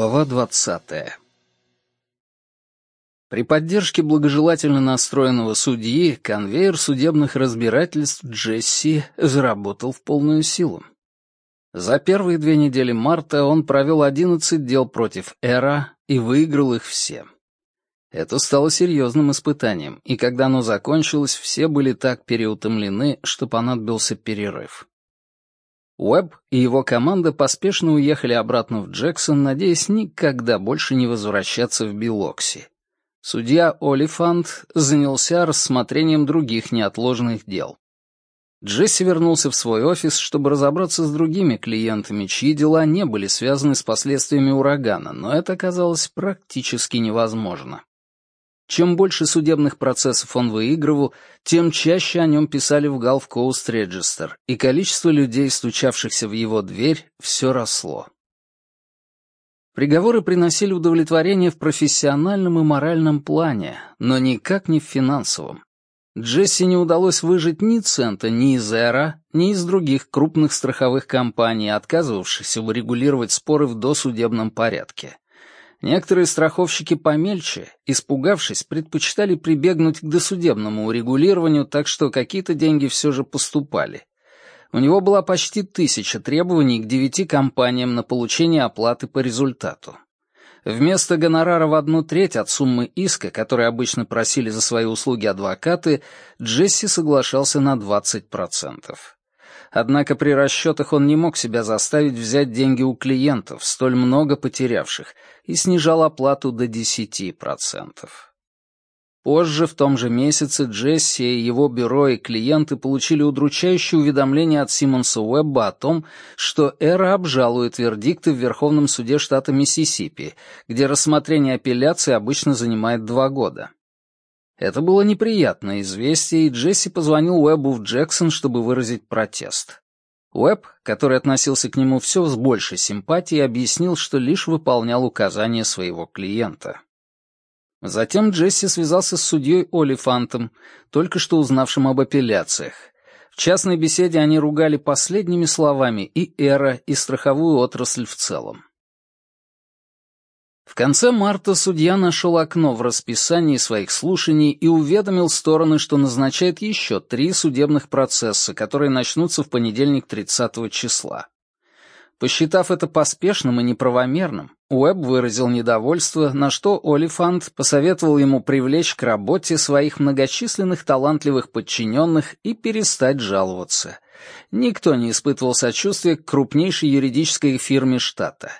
Глава двадцатая При поддержке благожелательно настроенного судьи конвейер судебных разбирательств Джесси заработал в полную силу. За первые две недели марта он провел одиннадцать дел против Эра и выиграл их все. Это стало серьезным испытанием, и когда оно закончилось, все были так переутомлены, что понадобился перерыв. Уэбб и его команда поспешно уехали обратно в Джексон, надеясь никогда больше не возвращаться в Билокси. Судья Олифант занялся рассмотрением других неотложных дел. Джесси вернулся в свой офис, чтобы разобраться с другими клиентами, чьи дела не были связаны с последствиями урагана, но это оказалось практически невозможно. Чем больше судебных процессов он выигрывал, тем чаще о нем писали в Gulf Coast Register, и количество людей, стучавшихся в его дверь, все росло. Приговоры приносили удовлетворение в профессиональном и моральном плане, но никак не в финансовом. Джесси не удалось выжить ни цента ни из Эра, ни из других крупных страховых компаний, отказывавшихся урегулировать споры в досудебном порядке. Некоторые страховщики помельче, испугавшись, предпочитали прибегнуть к досудебному урегулированию, так что какие-то деньги все же поступали. У него была почти тысяча требований к девяти компаниям на получение оплаты по результату. Вместо гонорара в одну треть от суммы иска, которые обычно просили за свои услуги адвокаты, Джесси соглашался на 20%. Однако при расчетах он не мог себя заставить взять деньги у клиентов, столь много потерявших, и снижал оплату до 10%. Позже, в том же месяце, Джесси его бюро и клиенты получили удручающее уведомление от Симмонса Уэбба о том, что Эра обжалует вердикты в Верховном суде штата Миссисипи, где рассмотрение апелляции обычно занимает два года. Это было неприятное известие, и Джесси позвонил Уэббу в Джексон, чтобы выразить протест. Уэбб, который относился к нему все с большей симпатией, объяснил, что лишь выполнял указания своего клиента. Затем Джесси связался с судьей Олифантом, только что узнавшим об апелляциях. В частной беседе они ругали последними словами и Эра, и страховую отрасль в целом. В конце марта судья нашел окно в расписании своих слушаний и уведомил стороны, что назначает еще три судебных процесса, которые начнутся в понедельник 30 числа. Посчитав это поспешным и неправомерным, Уэбб выразил недовольство, на что Олифант посоветовал ему привлечь к работе своих многочисленных талантливых подчиненных и перестать жаловаться. Никто не испытывал сочувствия к крупнейшей юридической фирме штата.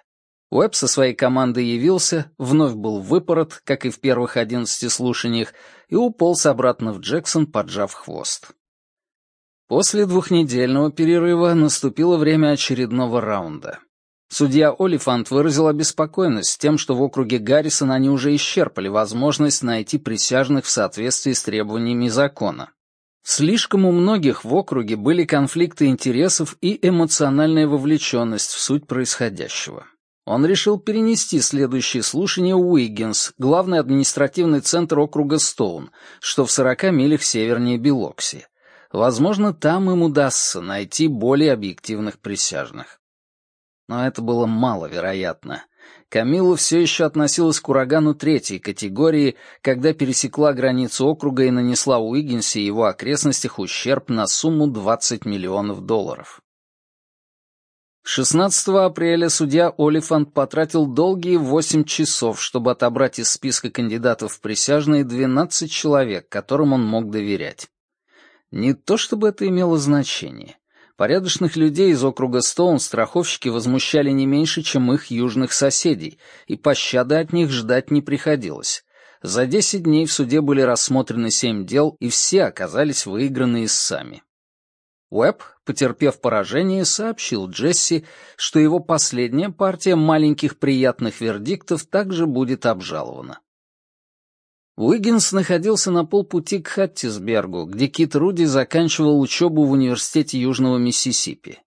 Уэбб со своей командой явился, вновь был выпорот, как и в первых одиннадцати слушаниях, и уполз обратно в Джексон, поджав хвост. После двухнедельного перерыва наступило время очередного раунда. Судья Олифант выразил обеспокоенность тем, что в округе Гаррисон они уже исчерпали возможность найти присяжных в соответствии с требованиями закона. Слишком у многих в округе были конфликты интересов и эмоциональная вовлеченность в суть происходящего он решил перенести следующее слушание в Уиггинс, главный административный центр округа Стоун, что в 40 милях севернее Билокси. Возможно, там им удастся найти более объективных присяжных. Но это было маловероятно. Камилла все еще относилась к урагану третьей категории, когда пересекла границу округа и нанесла Уиггинсе и его окрестностях ущерб на сумму 20 миллионов долларов. 16 апреля судья Олифант потратил долгие 8 часов, чтобы отобрать из списка кандидатов в присяжные 12 человек, которым он мог доверять. Не то чтобы это имело значение. Порядочных людей из округа Стоун страховщики возмущали не меньше, чем их южных соседей, и пощады от них ждать не приходилось. За 10 дней в суде были рассмотрены 7 дел, и все оказались выиграны истцами. Уэбб, потерпев поражение, сообщил Джесси, что его последняя партия маленьких приятных вердиктов также будет обжалована. Уиггинс находился на полпути к Хаттисбергу, где Кит Руди заканчивал учебу в Университете Южного Миссисипи.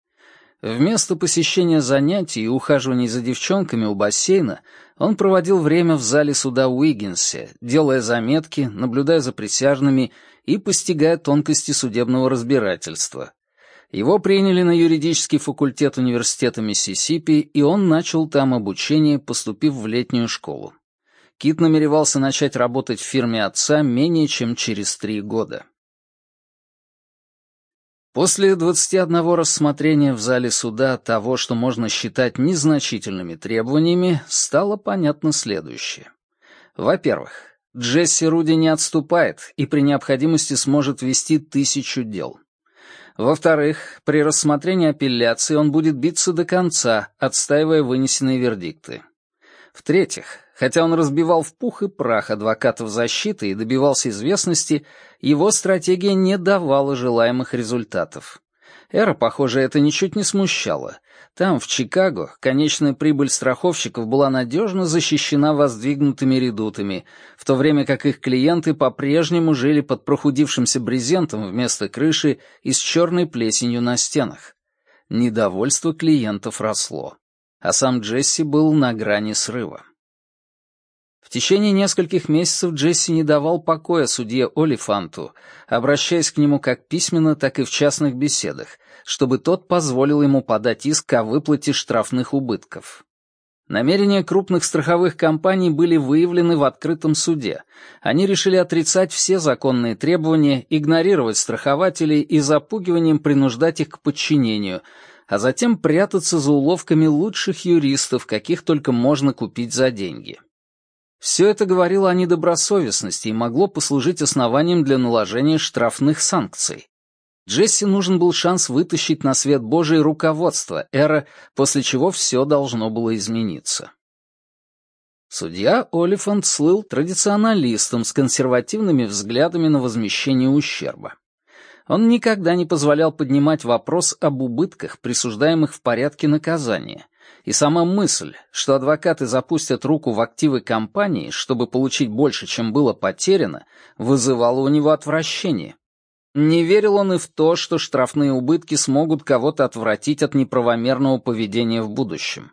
Вместо посещения занятий и ухаживаний за девчонками у бассейна он проводил время в зале суда Уиггинсе, делая заметки, наблюдая за присяжными и постигая тонкости судебного разбирательства. Его приняли на юридический факультет университета Миссисипи, и он начал там обучение, поступив в летнюю школу. Кит намеревался начать работать в фирме отца менее чем через три года. После 21 рассмотрения в зале суда того, что можно считать незначительными требованиями, стало понятно следующее. Во-первых, Джесси Руди не отступает и при необходимости сможет вести тысячу дел. Во-вторых, при рассмотрении апелляции он будет биться до конца, отстаивая вынесенные вердикты. В-третьих, хотя он разбивал в пух и прах адвокатов защиты и добивался известности, его стратегия не давала желаемых результатов. Эра, похоже, это ничуть не смущало. Там, в Чикаго, конечная прибыль страховщиков была надежно защищена воздвигнутыми редутами, в то время как их клиенты по-прежнему жили под прохудившимся брезентом вместо крыши и с черной плесенью на стенах. Недовольство клиентов росло, а сам Джесси был на грани срыва. В течение нескольких месяцев Джесси не давал покоя судье Олифанту, обращаясь к нему как письменно, так и в частных беседах, чтобы тот позволил ему подать иск о выплате штрафных убытков. Намерения крупных страховых компаний были выявлены в открытом суде. Они решили отрицать все законные требования, игнорировать страхователей и запугиванием принуждать их к подчинению, а затем прятаться за уловками лучших юристов, каких только можно купить за деньги. Все это говорило о недобросовестности и могло послужить основанием для наложения штрафных санкций. Джесси нужен был шанс вытащить на свет Божий руководство Эра, после чего все должно было измениться. Судья Олифант слыл традиционалистом с консервативными взглядами на возмещение ущерба. Он никогда не позволял поднимать вопрос об убытках, присуждаемых в порядке наказания, и сама мысль, что адвокаты запустят руку в активы компании, чтобы получить больше, чем было потеряно, вызывала у него отвращение. Не верил он и в то, что штрафные убытки смогут кого-то отвратить от неправомерного поведения в будущем.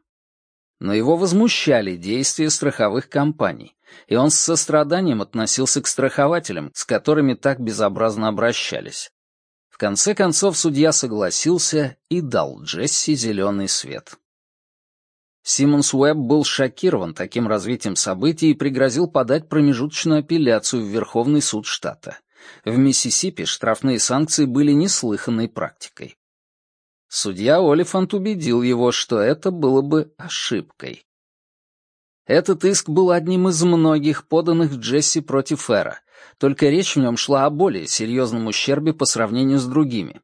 Но его возмущали действия страховых компаний, и он с состраданием относился к страхователям, с которыми так безобразно обращались. В конце концов судья согласился и дал Джесси зеленый свет. Симмонс Уэбб был шокирован таким развитием событий и пригрозил подать промежуточную апелляцию в Верховный суд штата. В Миссисипи штрафные санкции были неслыханной практикой. Судья Олифант убедил его, что это было бы ошибкой. Этот иск был одним из многих поданных Джесси против Эра, только речь в нем шла о более серьезном ущербе по сравнению с другими.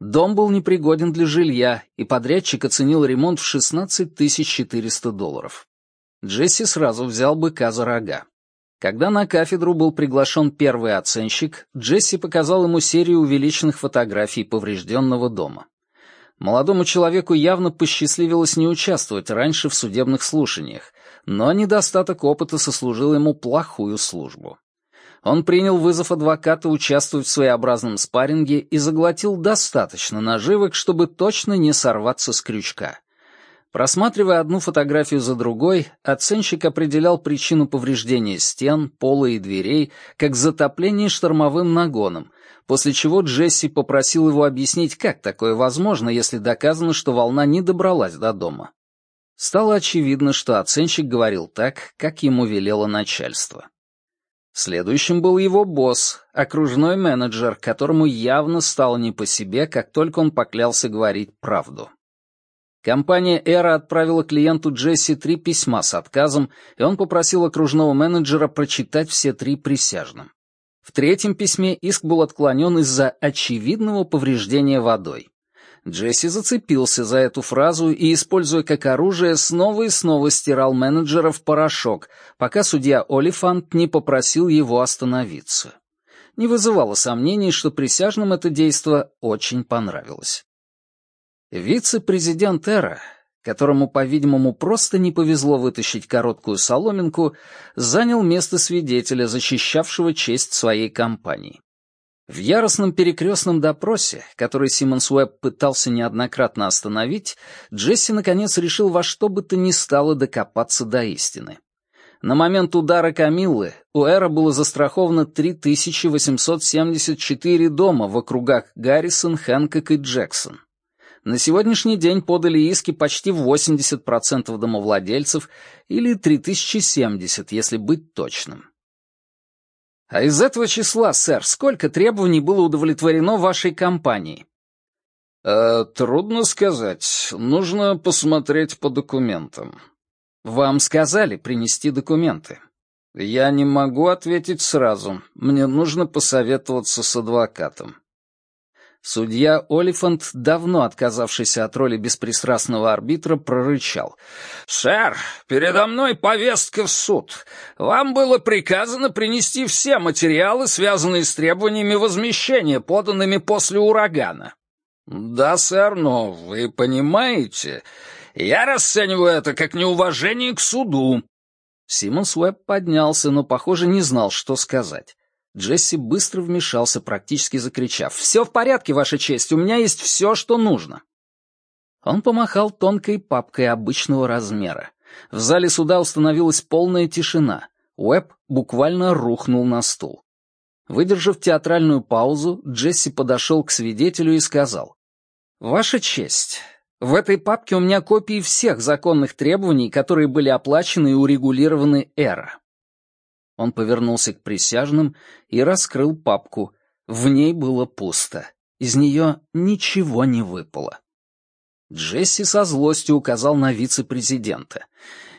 Дом был непригоден для жилья, и подрядчик оценил ремонт в 16 400 долларов. Джесси сразу взял быка за рога. Когда на кафедру был приглашен первый оценщик, Джесси показал ему серию увеличенных фотографий поврежденного дома. Молодому человеку явно посчастливилось не участвовать раньше в судебных слушаниях, но недостаток опыта сослужил ему плохую службу. Он принял вызов адвоката участвовать в своеобразном спарринге и заглотил достаточно наживок, чтобы точно не сорваться с крючка. Просматривая одну фотографию за другой, оценщик определял причину повреждения стен, пола и дверей как затопление штормовым нагоном, после чего Джесси попросил его объяснить, как такое возможно, если доказано, что волна не добралась до дома. Стало очевидно, что оценщик говорил так, как ему велело начальство. Следующим был его босс, окружной менеджер, которому явно стало не по себе, как только он поклялся говорить правду. Компания «Эра» отправила клиенту Джесси три письма с отказом, и он попросил окружного менеджера прочитать все три присяжным. В третьем письме иск был отклонен из-за очевидного повреждения водой. Джесси зацепился за эту фразу и, используя как оружие, снова и снова стирал менеджера в порошок, пока судья Олифант не попросил его остановиться. Не вызывало сомнений, что присяжным это действо очень понравилось. Вице-президент Эра, которому, по-видимому, просто не повезло вытащить короткую соломинку, занял место свидетеля, защищавшего честь своей компании. В яростном перекрестном допросе, который Симмонс Уэбб пытался неоднократно остановить, Джесси наконец решил во что бы то ни стало докопаться до истины. На момент удара Камиллы у Эра было застраховано 3874 дома в округах Гаррисон, Хэнкок и Джексон. На сегодняшний день подали иски почти 80% домовладельцев или 3070, если быть точным. А из этого числа, сэр, сколько требований было удовлетворено вашей компанией? Э, трудно сказать. Нужно посмотреть по документам. Вам сказали принести документы. Я не могу ответить сразу. Мне нужно посоветоваться с адвокатом. Судья Олифант, давно отказавшийся от роли беспристрастного арбитра, прорычал. «Сэр, передо мной повестка в суд. Вам было приказано принести все материалы, связанные с требованиями возмещения, поданными после урагана». «Да, сэр, но вы понимаете, я расцениваю это как неуважение к суду». Симонс Уэбб поднялся, но, похоже, не знал, что сказать. Джесси быстро вмешался, практически закричав. «Все в порядке, Ваша честь, у меня есть все, что нужно». Он помахал тонкой папкой обычного размера. В зале суда установилась полная тишина. Уэбб буквально рухнул на стул. Выдержав театральную паузу, Джесси подошел к свидетелю и сказал. «Ваша честь, в этой папке у меня копии всех законных требований, которые были оплачены и урегулированы Эра. Он повернулся к присяжным и раскрыл папку. В ней было пусто. Из нее ничего не выпало. Джесси со злостью указал на вице-президента.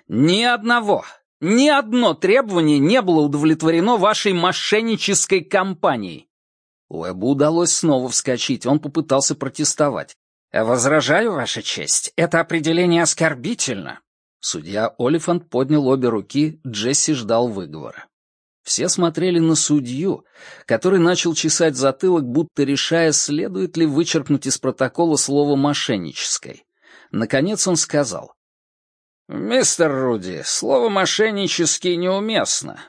«Ни одного, ни одно требование не было удовлетворено вашей мошеннической кампанией». Уэбу удалось снова вскочить, он попытался протестовать. «Возражаю, Ваша честь, это определение оскорбительно». Судья Олифант поднял обе руки, Джесси ждал выговора. Все смотрели на судью, который начал чесать затылок, будто решая, следует ли вычеркнуть из протокола слово «мошеннической». Наконец он сказал. «Мистер Руди, слово «мошеннический» неуместно.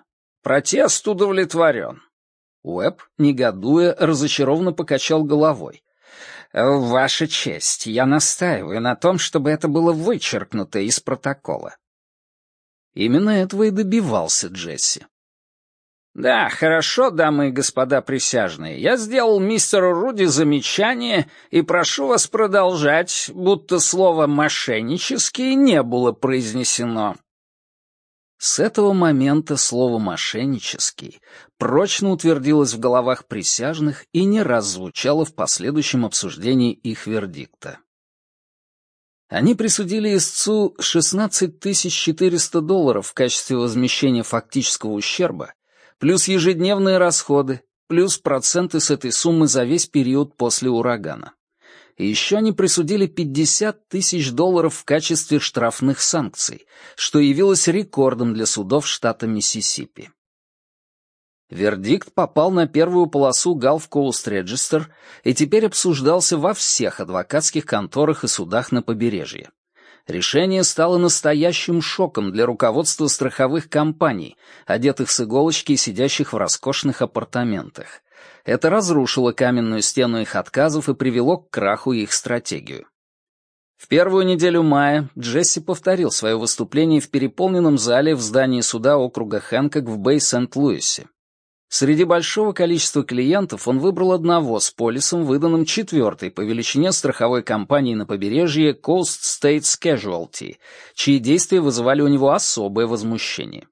Протест удовлетворен». Уэб, негодуя, разочарованно покачал головой. «Ваша честь, я настаиваю на том, чтобы это было вычеркнуто из протокола». Именно этого и добивался Джесси. «Да, хорошо, дамы и господа присяжные. Я сделал мистеру Руди замечание и прошу вас продолжать, будто слово «мошеннический» не было произнесено». С этого момента слово «мошеннический» прочно утвердилось в головах присяжных и не раз звучало в последующем обсуждении их вердикта. Они присудили истцу 16 400 долларов в качестве возмещения фактического ущерба плюс ежедневные расходы, плюс проценты с этой суммы за весь период после урагана. И еще они присудили 50 тысяч долларов в качестве штрафных санкций, что явилось рекордом для судов штата Миссисипи. Вердикт попал на первую полосу Gulf Coast Register и теперь обсуждался во всех адвокатских конторах и судах на побережье. Решение стало настоящим шоком для руководства страховых компаний, одетых с иголочки и сидящих в роскошных апартаментах. Это разрушило каменную стену их отказов и привело к краху их стратегию. В первую неделю мая Джесси повторил свое выступление в переполненном зале в здании суда округа Хэнкок в Бэй-Сент-Луисе. Среди большого количества клиентов он выбрал одного с полисом, выданным четвертой по величине страховой компании на побережье Coast States Casualty, чьи действия вызывали у него особое возмущение.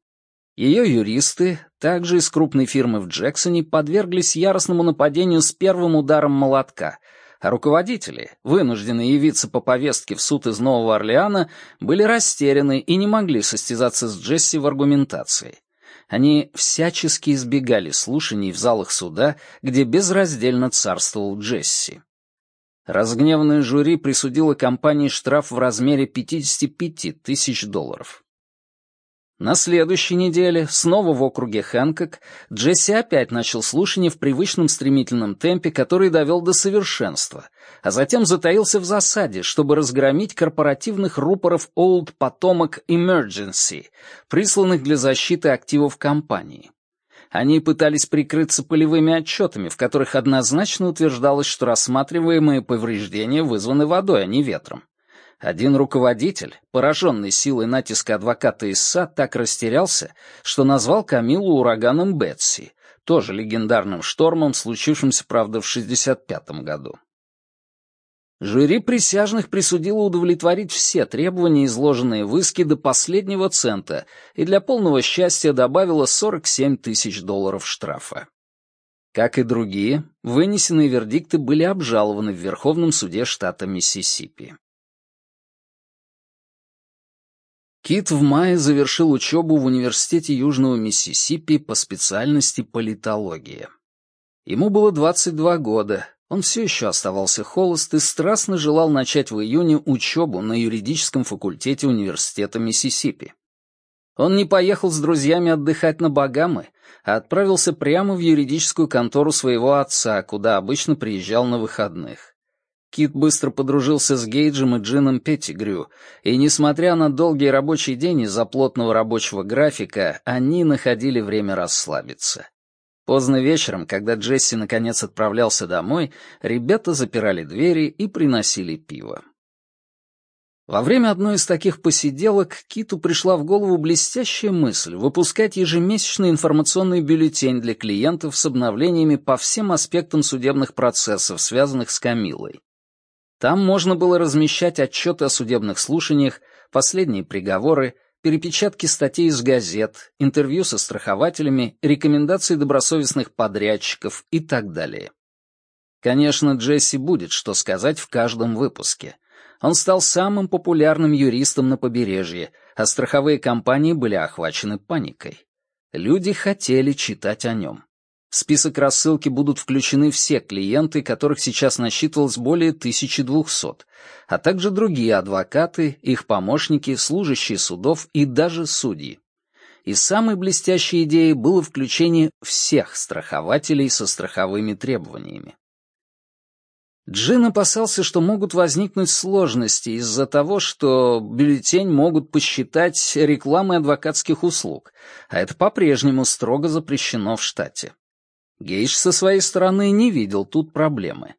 Ее юристы, также из крупной фирмы в Джексоне, подверглись яростному нападению с первым ударом молотка, а руководители, вынужденные явиться по повестке в суд из Нового Орлеана, были растеряны и не могли состязаться с Джесси в аргументации. Они всячески избегали слушаний в залах суда, где безраздельно царствовал Джесси. Разгневанное жюри присудило компании штраф в размере 55 тысяч долларов. На следующей неделе, снова в округе Хэнкок, Джесси опять начал слушание в привычном стремительном темпе, который довел до совершенства, а затем затаился в засаде, чтобы разгромить корпоративных рупоров Old Potomac Emergency, присланных для защиты активов компании. Они пытались прикрыться полевыми отчетами, в которых однозначно утверждалось, что рассматриваемые повреждения вызваны водой, а не ветром. Один руководитель, пораженный силой натиска адвоката Исса, так растерялся, что назвал Камилу ураганом Бетси, тоже легендарным штормом, случившимся, правда, в 65 году. Жюри присяжных присудило удовлетворить все требования, изложенные в иске до последнего цента, и для полного счастья добавило 47 тысяч долларов штрафа. Как и другие, вынесенные вердикты были обжалованы в Верховном суде штата Миссисипи. Кит в мае завершил учебу в Университете Южного Миссисипи по специальности политология. Ему было 22 года, он все еще оставался холост и страстно желал начать в июне учебу на юридическом факультете Университета Миссисипи. Он не поехал с друзьями отдыхать на Багамы, а отправился прямо в юридическую контору своего отца, куда обычно приезжал на выходных. Кит быстро подружился с Гейджем и Джином Петтигрю, и, несмотря на долгий рабочий день из-за плотного рабочего графика, они находили время расслабиться. Поздно вечером, когда Джесси наконец отправлялся домой, ребята запирали двери и приносили пиво. Во время одной из таких посиделок Киту пришла в голову блестящая мысль выпускать ежемесячный информационный бюллетень для клиентов с обновлениями по всем аспектам судебных процессов, связанных с Камилой. Там можно было размещать отчеты о судебных слушаниях, последние приговоры, перепечатки статей из газет, интервью со страхователями, рекомендации добросовестных подрядчиков и так далее. Конечно, Джесси будет что сказать в каждом выпуске. Он стал самым популярным юристом на побережье, а страховые компании были охвачены паникой. Люди хотели читать о нем. В список рассылки будут включены все клиенты, которых сейчас насчитывалось более 1200, а также другие адвокаты, их помощники, служащие судов и даже судьи. И самой блестящей идеей было включение всех страхователей со страховыми требованиями. Джин опасался, что могут возникнуть сложности из-за того, что бюллетень могут посчитать рекламой адвокатских услуг, а это по-прежнему строго запрещено в штате. Гейдж со своей стороны не видел тут проблемы.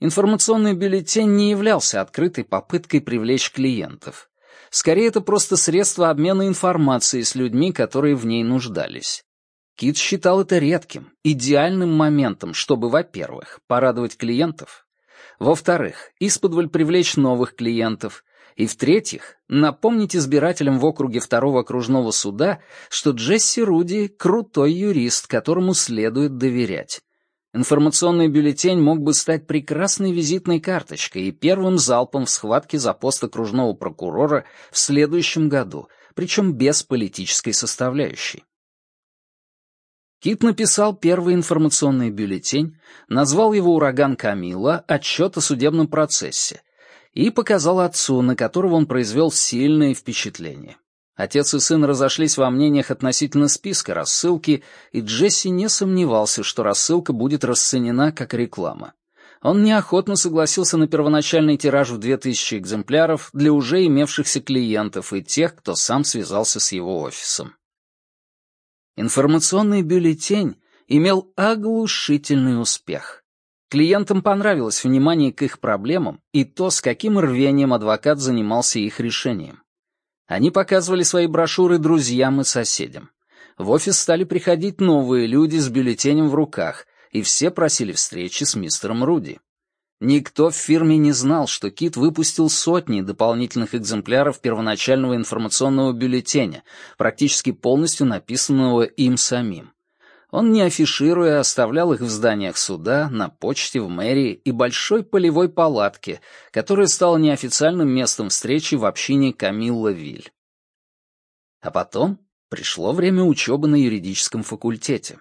Информационный бюллетень не являлся открытой попыткой привлечь клиентов. Скорее, это просто средство обмена информацией с людьми, которые в ней нуждались. Кит считал это редким, идеальным моментом, чтобы, во-первых, порадовать клиентов, во-вторых, исподволь привлечь новых клиентов, и в-третьих, напомнить избирателям в округе второго окружного суда, что Джесси Руди — крутой юрист, которому следует доверять. Информационный бюллетень мог бы стать прекрасной визитной карточкой и первым залпом в схватке за пост окружного прокурора в следующем году, причем без политической составляющей. Кит написал первый информационный бюллетень, назвал его «Ураган Камила», отчет о судебном процессе, и показал отцу, на которого он произвел сильное впечатление. Отец и сын разошлись во мнениях относительно списка рассылки, и Джесси не сомневался, что рассылка будет расценена как реклама. Он неохотно согласился на первоначальный тираж в 2000 экземпляров для уже имевшихся клиентов и тех, кто сам связался с его офисом. Информационный бюллетень имел оглушительный успех. Клиентам понравилось внимание к их проблемам и то, с каким рвением адвокат занимался их решением. Они показывали свои брошюры друзьям и соседям. В офис стали приходить новые люди с бюллетенем в руках, и все просили встречи с мистером Руди. Никто в фирме не знал, что Кит выпустил сотни дополнительных экземпляров первоначального информационного бюллетеня, практически полностью написанного им самим. Он, не афишируя, оставлял их в зданиях суда, на почте, в мэрии и большой полевой палатке, которая стала неофициальным местом встречи в общине Камилла Виль. А потом пришло время учебы на юридическом факультете.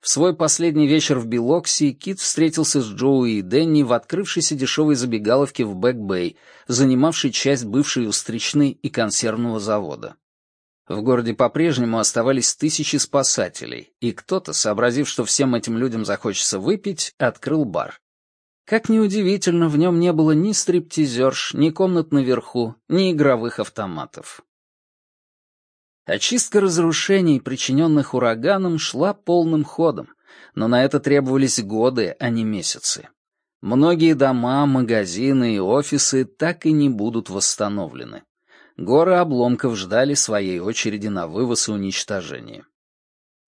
В свой последний вечер в Билокси Кит встретился с Джоуи и Дэнни в открывшейся дешевой забегаловке в Бэк-Бэй, занимавшей часть бывшей устричной и консервного завода. В городе по-прежнему оставались тысячи спасателей, и кто-то, сообразив, что всем этим людям захочется выпить, открыл бар. Как ни удивительно, в нем не было ни стриптизерш, ни комнат наверху, ни игровых автоматов. Очистка разрушений, причиненных ураганом, шла полным ходом, но на это требовались годы, а не месяцы. Многие дома, магазины и офисы так и не будут восстановлены. Горы обломков ждали своей очереди на вывоз и уничтожение.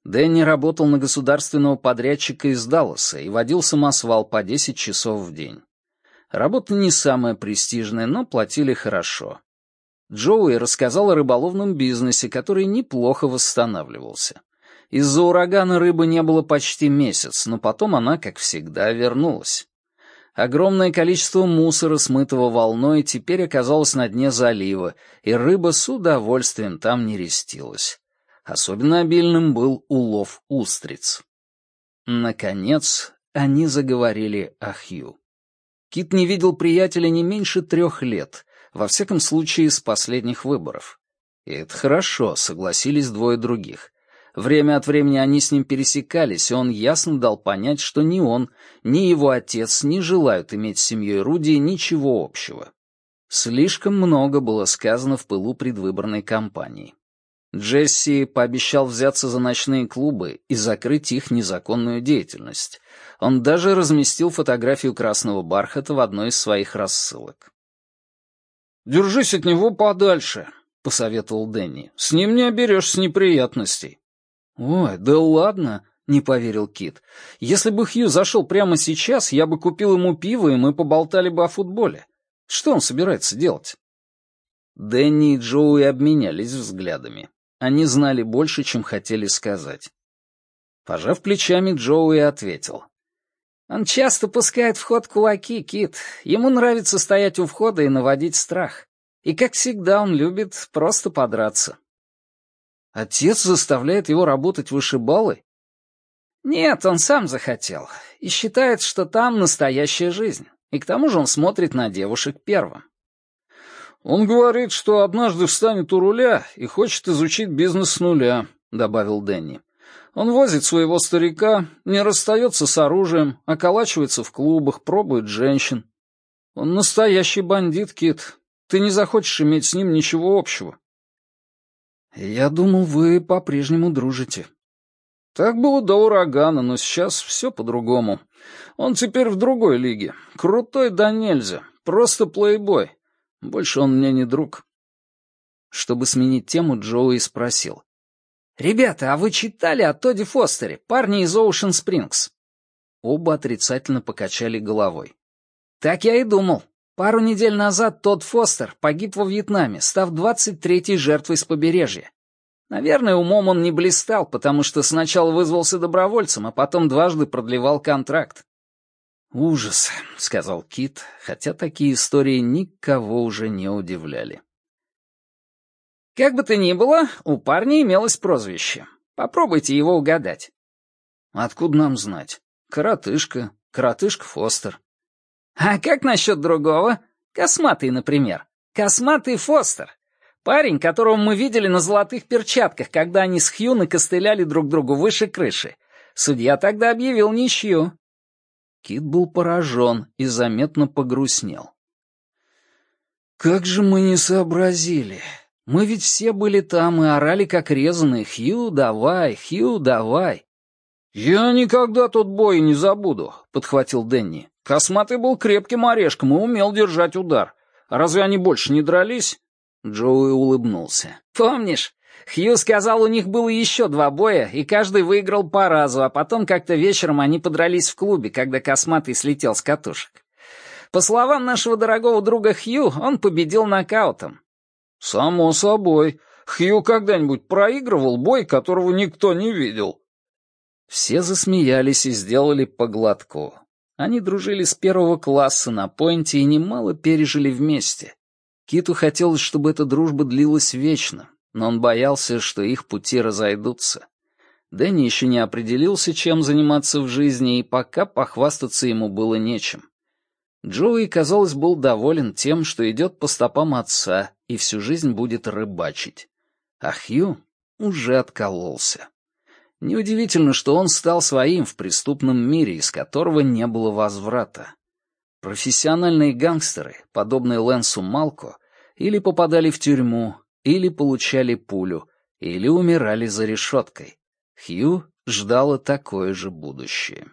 Дэнни работал на государственного подрядчика из Далласа и водил самосвал по 10 часов в день. Работа не самая престижная, но платили хорошо. Джоуи рассказал о рыболовном бизнесе, который неплохо восстанавливался. Из-за урагана рыбы не было почти месяц, но потом она, как всегда, вернулась. Огромное количество мусора, смытого волной, теперь оказалось на дне залива, и рыба с удовольствием там нерестилась. Особенно обильным был улов устриц. Наконец, они заговорили о Хью. Кит не видел приятеля не меньше трех лет, во всяком случае, с последних выборов. И это хорошо, согласились двое других. Время от времени они с ним пересекались, и он ясно дал понять, что ни он, ни его отец не желают иметь с семьей Руди ничего общего. Слишком много было сказано в пылу предвыборной кампании. Джесси пообещал взяться за ночные клубы и закрыть их незаконную деятельность. Он даже разместил фотографию красного бархата в одной из своих рассылок. «Держись от него подальше», — посоветовал Дэнни. «С ним не оберешься неприятностей». «Ой, да ладно», — не поверил Кит. «Если бы Хью зашел прямо сейчас, я бы купил ему пиво, и мы поболтали бы о футболе. Что он собирается делать?» Дэнни и Джоуи обменялись взглядами. Они знали больше, чем хотели сказать. Пожав плечами, Джоуи ответил. «Он часто пускает в ход кулаки, Кит. Ему нравится стоять у входа и наводить страх. И, как всегда, он любит просто подраться. Отец заставляет его работать вышибалой? Нет, он сам захотел. И считает, что там настоящая жизнь. И к тому же он смотрит на девушек первым. Он говорит, что однажды встанет у руля и хочет изучить бизнес с нуля, добавил Дэнни. Он возит своего старика, не расстается с оружием, околачивается в клубах, пробует женщин. Он настоящий бандит, Кит. Ты не захочешь иметь с ним ничего общего. «Я думал, вы по-прежнему дружите». «Так было до урагана, но сейчас все по-другому. Он теперь в другой лиге. Крутой да нельзя. Просто плейбой. Больше он мне не друг». Чтобы сменить тему, Джоуи спросил. «Ребята, а вы читали о Тоди Фостере, парне из Оушен Спрингс?» Оба отрицательно покачали головой. «Так я и думал. Пару недель назад Тодд Фостер погиб во Вьетнаме, став 23-й жертвой с побережья. Наверное, умом он не блистал, потому что сначала вызвался добровольцем, а потом дважды продлевал контракт. «Ужас», — сказал Кит, хотя такие истории никого уже не удивляли. «Как бы то ни было, у парня имелось прозвище. Попробуйте его угадать». «Откуда нам знать? Коротышка, коротышка Фостер». А как насчет другого? Косматый, например. Косматый Фостер. Парень, которого мы видели на золотых перчатках, когда они с Хью накостыляли друг другу выше крыши. Судья тогда объявил ничью. Кит был поражен и заметно погрустнел. «Как же мы не сообразили! Мы ведь все были там и орали как резаные. Хью, давай, Хью, давай!» «Я никогда тот бой не забуду», — подхватил Дэнни. Косматый был крепким орешком и умел держать удар. Разве они больше не дрались?» Джоуи улыбнулся. «Помнишь? Хью сказал, у них было еще два боя, и каждый выиграл по разу, а потом как-то вечером они подрались в клубе, когда Косматый слетел с катушек. По словам нашего дорогого друга Хью, он победил нокаутом». «Само собой. Хью когда-нибудь проигрывал бой, которого никто не видел?» Все засмеялись и сделали по глотку. Они дружили с первого класса на Пойнте и немало пережили вместе. Киту хотелось, чтобы эта дружба длилась вечно, но он боялся, что их пути разойдутся. Дэнни еще не определился, чем заниматься в жизни, и пока похвастаться ему было нечем. Джоуи, казалось, был доволен тем, что идет по стопам отца и всю жизнь будет рыбачить. А Хью уже откололся. Неудивительно, что он стал своим в преступном мире, из которого не было возврата. Профессиональные гангстеры, подобные Лэнсу Малко, или попадали в тюрьму, или получали пулю, или умирали за решеткой. Хью ждало такое же будущее.